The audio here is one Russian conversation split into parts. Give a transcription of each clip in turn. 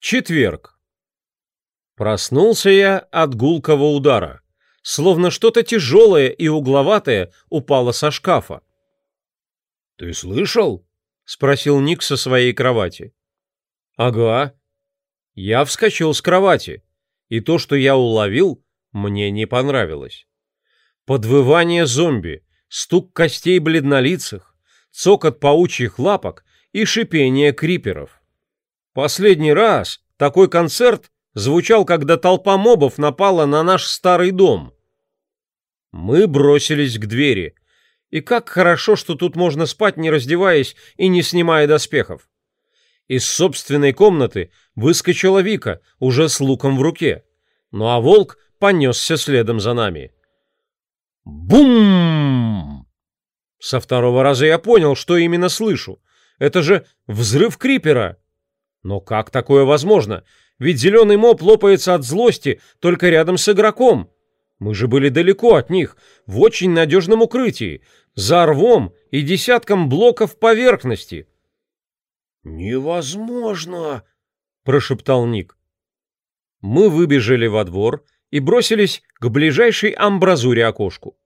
Четверг. Проснулся я от гулкого удара, словно что-то тяжелое и угловатое упало со шкафа. «Ты слышал?» — спросил Ник со своей кровати. «Ага». Я вскочил с кровати, и то, что я уловил, мне не понравилось. Подвывание зомби, стук костей бледнолицых, цокот паучьих лапок и шипение криперов. Последний раз такой концерт звучал, когда толпа мобов напала на наш старый дом. Мы бросились к двери. И как хорошо, что тут можно спать, не раздеваясь и не снимая доспехов. Из собственной комнаты выскочила Вика, уже с луком в руке. Ну а волк понесся следом за нами. Бум! Со второго раза я понял, что именно слышу. Это же взрыв крипера. Но как такое возможно? Ведь зеленый моб лопается от злости только рядом с игроком. Мы же были далеко от них, в очень надежном укрытии, за рвом и десятком блоков поверхности. «Невозможно!» – прошептал Ник. Мы выбежали во двор и бросились к ближайшей амбразуре окошку.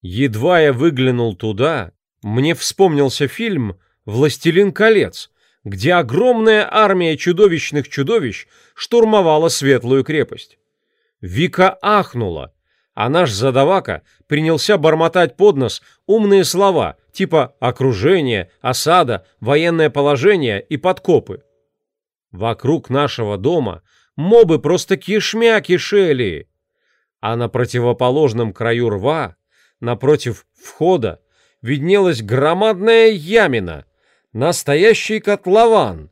Едва я выглянул туда, мне вспомнился фильм «Властелин колец», где огромная армия чудовищных чудовищ штурмовала светлую крепость. Вика ахнула, а наш задавака принялся бормотать под нос умные слова типа «окружение», «осада», «военное положение» и «подкопы». Вокруг нашего дома мобы просто кишмя кишели, а на противоположном краю рва, напротив входа, виднелась громадная ямина – настоящий котлован.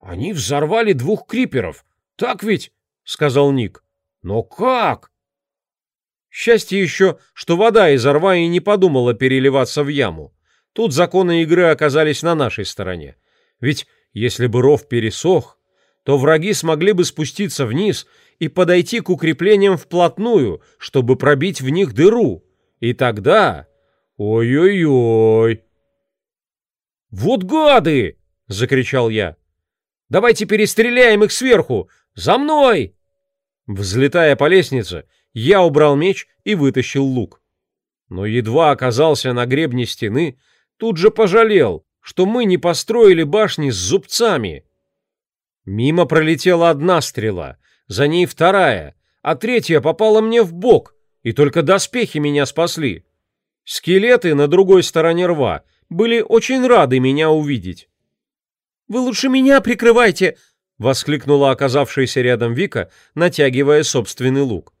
Они взорвали двух криперов, так ведь? сказал Ник. Но как? Счастье еще, что вода из рва и не подумала переливаться в яму. Тут законы игры оказались на нашей стороне. Ведь если бы ров пересох, то враги смогли бы спуститься вниз и подойти к укреплениям вплотную, чтобы пробить в них дыру. И тогда... Ой-ой-ой... «Вот гады!» — закричал я. «Давайте перестреляем их сверху! За мной!» Взлетая по лестнице, я убрал меч и вытащил лук. Но едва оказался на гребне стены, тут же пожалел, что мы не построили башни с зубцами. Мимо пролетела одна стрела, за ней вторая, а третья попала мне в бок, и только доспехи меня спасли. Скелеты на другой стороне рва — были очень рады меня увидеть». «Вы лучше меня прикрывайте!» — воскликнула оказавшаяся рядом Вика, натягивая собственный лук.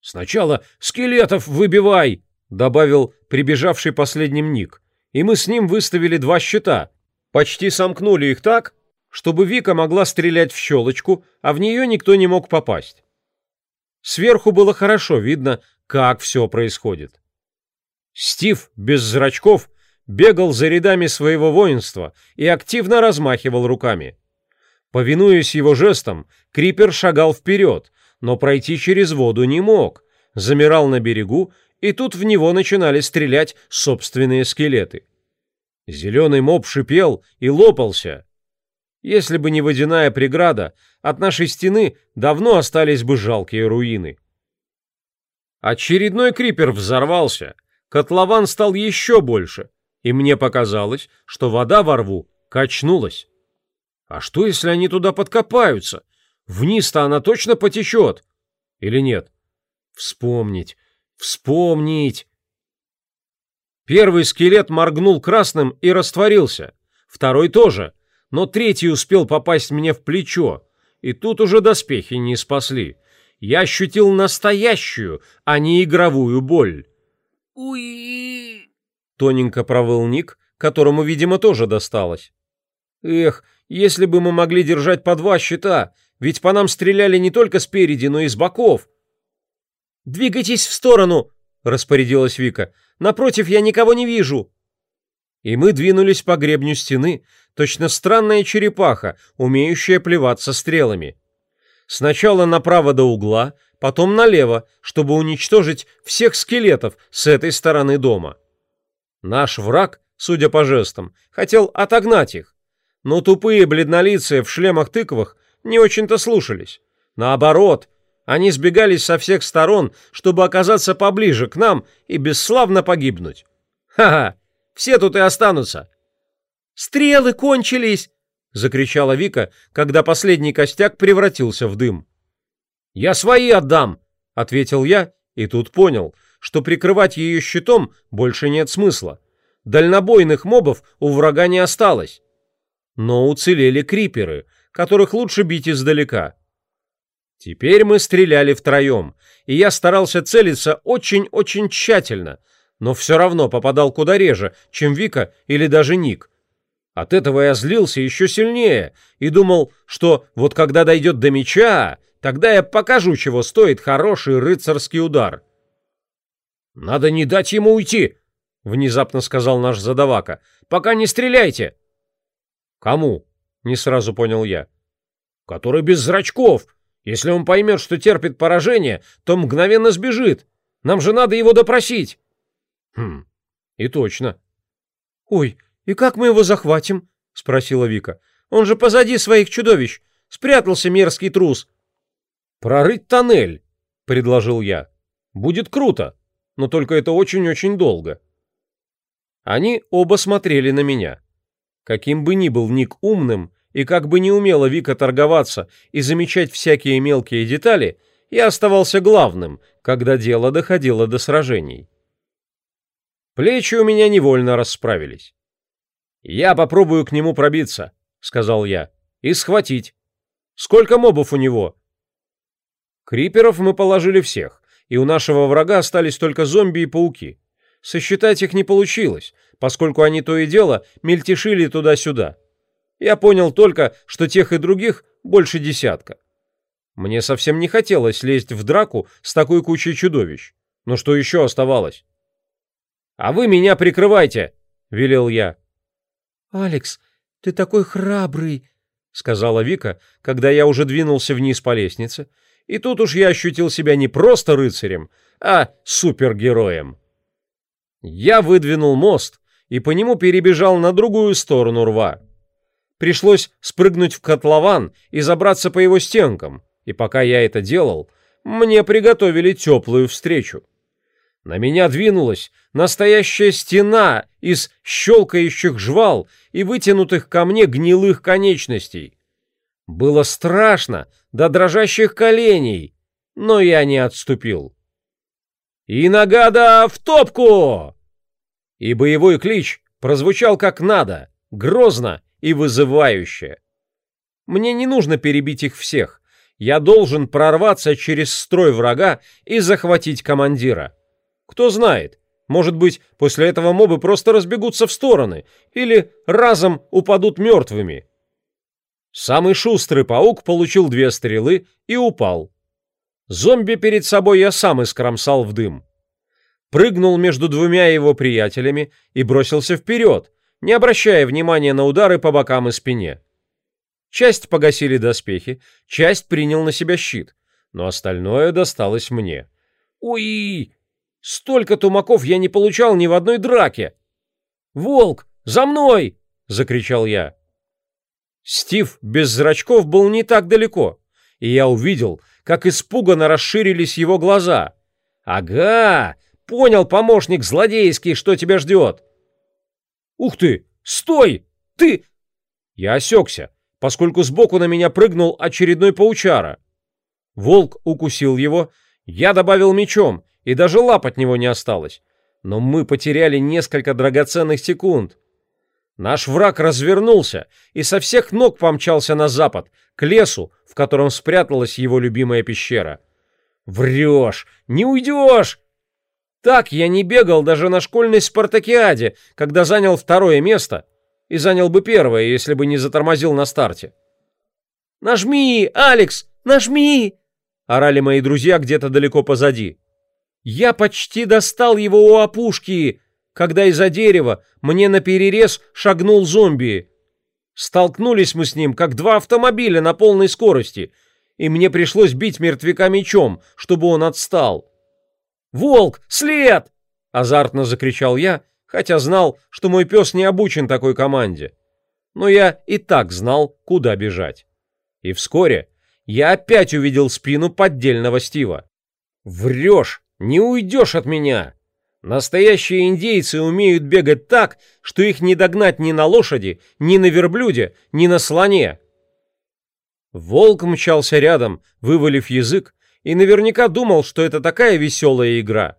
«Сначала скелетов выбивай!» — добавил прибежавший последним Ник, и мы с ним выставили два щита. Почти сомкнули их так, чтобы Вика могла стрелять в щелочку, а в нее никто не мог попасть. Сверху было хорошо видно, как все происходит. Стив без зрачков — бегал за рядами своего воинства и активно размахивал руками. Повинуясь его жестам, Крипер шагал вперед, но пройти через воду не мог, замирал на берегу, и тут в него начинали стрелять собственные скелеты. Зеленый моб шипел и лопался. Если бы не водяная преграда, от нашей стены давно остались бы жалкие руины. Очередной крипер взорвался, котлован стал еще больше — и мне показалось, что вода во рву качнулась. А что, если они туда подкопаются? Вниз-то она точно потечет. Или нет? Вспомнить, вспомнить. Первый скелет моргнул красным и растворился. Второй тоже, но третий успел попасть мне в плечо. И тут уже доспехи не спасли. Я ощутил настоящую, а не игровую боль. Уи! тоненько провыл Ник, которому, видимо, тоже досталось. «Эх, если бы мы могли держать по два щита, ведь по нам стреляли не только спереди, но и с боков!» «Двигайтесь в сторону!» — распорядилась Вика. «Напротив, я никого не вижу!» И мы двинулись по гребню стены, точно странная черепаха, умеющая плеваться стрелами. Сначала направо до угла, потом налево, чтобы уничтожить всех скелетов с этой стороны дома. Наш враг, судя по жестам, хотел отогнать их. Но тупые бледнолицы в шлемах-тыквах не очень-то слушались. Наоборот, они сбегались со всех сторон, чтобы оказаться поближе к нам и бесславно погибнуть. Ха-ха, все тут и останутся. «Стрелы кончились!» — закричала Вика, когда последний костяк превратился в дым. «Я свои отдам!» — ответил я и тут понял — что прикрывать ее щитом больше нет смысла. Дальнобойных мобов у врага не осталось. Но уцелели криперы, которых лучше бить издалека. Теперь мы стреляли втроем, и я старался целиться очень-очень тщательно, но все равно попадал куда реже, чем Вика или даже Ник. От этого я злился еще сильнее и думал, что вот когда дойдет до меча, тогда я покажу, чего стоит хороший рыцарский удар. «Надо не дать ему уйти!» — внезапно сказал наш задавака. «Пока не стреляйте!» «Кому?» — не сразу понял я. «Который без зрачков. Если он поймет, что терпит поражение, то мгновенно сбежит. Нам же надо его допросить!» «Хм, и точно!» «Ой, и как мы его захватим?» — спросила Вика. «Он же позади своих чудовищ! Спрятался мерзкий трус!» «Прорыть тоннель!» — предложил я. «Будет круто!» но только это очень-очень долго. Они оба смотрели на меня. Каким бы ни был Ник умным, и как бы не умела Вика торговаться и замечать всякие мелкие детали, я оставался главным, когда дело доходило до сражений. Плечи у меня невольно расправились. «Я попробую к нему пробиться», — сказал я, — «и схватить. Сколько мобов у него?» Криперов мы положили всех и у нашего врага остались только зомби и пауки. Сосчитать их не получилось, поскольку они то и дело мельтешили туда-сюда. Я понял только, что тех и других больше десятка. Мне совсем не хотелось лезть в драку с такой кучей чудовищ. Но что еще оставалось? «А вы меня прикрывайте!» — велел я. «Алекс, ты такой храбрый!» — сказала Вика, когда я уже двинулся вниз по лестнице — и тут уж я ощутил себя не просто рыцарем, а супергероем. Я выдвинул мост и по нему перебежал на другую сторону рва. Пришлось спрыгнуть в котлован и забраться по его стенкам, и пока я это делал, мне приготовили теплую встречу. На меня двинулась настоящая стена из щелкающих жвал и вытянутых ко мне гнилых конечностей — было страшно до дрожащих коленей, но я не отступил. «И нагада в топку!» И боевой клич прозвучал как надо, грозно и вызывающе. Мне не нужно перебить их всех. Я должен прорваться через строй врага и захватить командира. Кто знает, может быть, после этого мобы просто разбегутся в стороны или разом упадут мертвыми. Самый шустрый паук получил две стрелы и упал. Зомби перед собой я сам искромсал в дым. Прыгнул между двумя его приятелями и бросился вперед, не обращая внимания на удары по бокам и спине. Часть погасили доспехи, часть принял на себя щит, но остальное досталось мне. Уи! Столько тумаков я не получал ни в одной драке! «Волк, за мной!» — закричал я. Стив без зрачков был не так далеко, и я увидел, как испуганно расширились его глаза. «Ага! Понял, помощник злодейский, что тебя ждет!» «Ух ты! Стой! Ты...» Я осекся, поскольку сбоку на меня прыгнул очередной паучара. Волк укусил его, я добавил мечом, и даже лап от него не осталось. Но мы потеряли несколько драгоценных секунд. Наш враг развернулся и со всех ног помчался на запад, к лесу, в котором спряталась его любимая пещера. «Врешь! Не уйдешь!» Так я не бегал даже на школьной спартакиаде, когда занял второе место, и занял бы первое, если бы не затормозил на старте. «Нажми, Алекс, нажми!» — орали мои друзья где-то далеко позади. «Я почти достал его у опушки!» когда из-за дерева мне на перерез шагнул зомби. Столкнулись мы с ним, как два автомобиля на полной скорости, и мне пришлось бить мертвяка мечом, чтобы он отстал. «Волк! След!» – азартно закричал я, хотя знал, что мой пес не обучен такой команде. Но я и так знал, куда бежать. И вскоре я опять увидел спину поддельного Стива. «Врешь! Не уйдешь от меня!» Настоящие индейцы умеют бегать так, что их не догнать ни на лошади, ни на верблюде, ни на слоне. Волк мчался рядом, вывалив язык, и наверняка думал, что это такая веселая игра.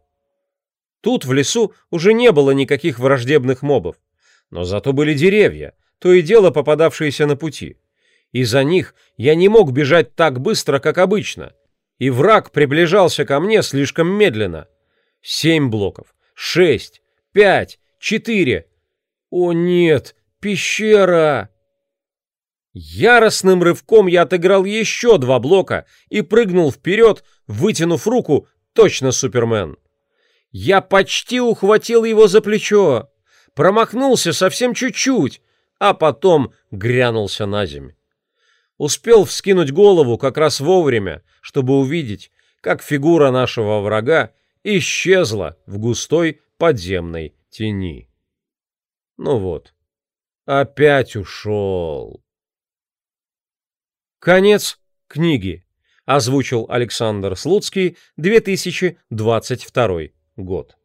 Тут, в лесу, уже не было никаких враждебных мобов. Но зато были деревья, то и дело попадавшиеся на пути. Из-за них я не мог бежать так быстро, как обычно, и враг приближался ко мне слишком медленно — Семь блоков. Шесть. Пять. Четыре. О нет, пещера! Яростным рывком я отыграл еще два блока и прыгнул вперед, вытянув руку, точно Супермен. Я почти ухватил его за плечо, промахнулся совсем чуть-чуть, а потом грянулся на земь. Успел вскинуть голову как раз вовремя, чтобы увидеть, как фигура нашего врага исчезла в густой подземной тени. Ну вот, опять ушел. Конец книги. Озвучил Александр Слуцкий, 2022 год.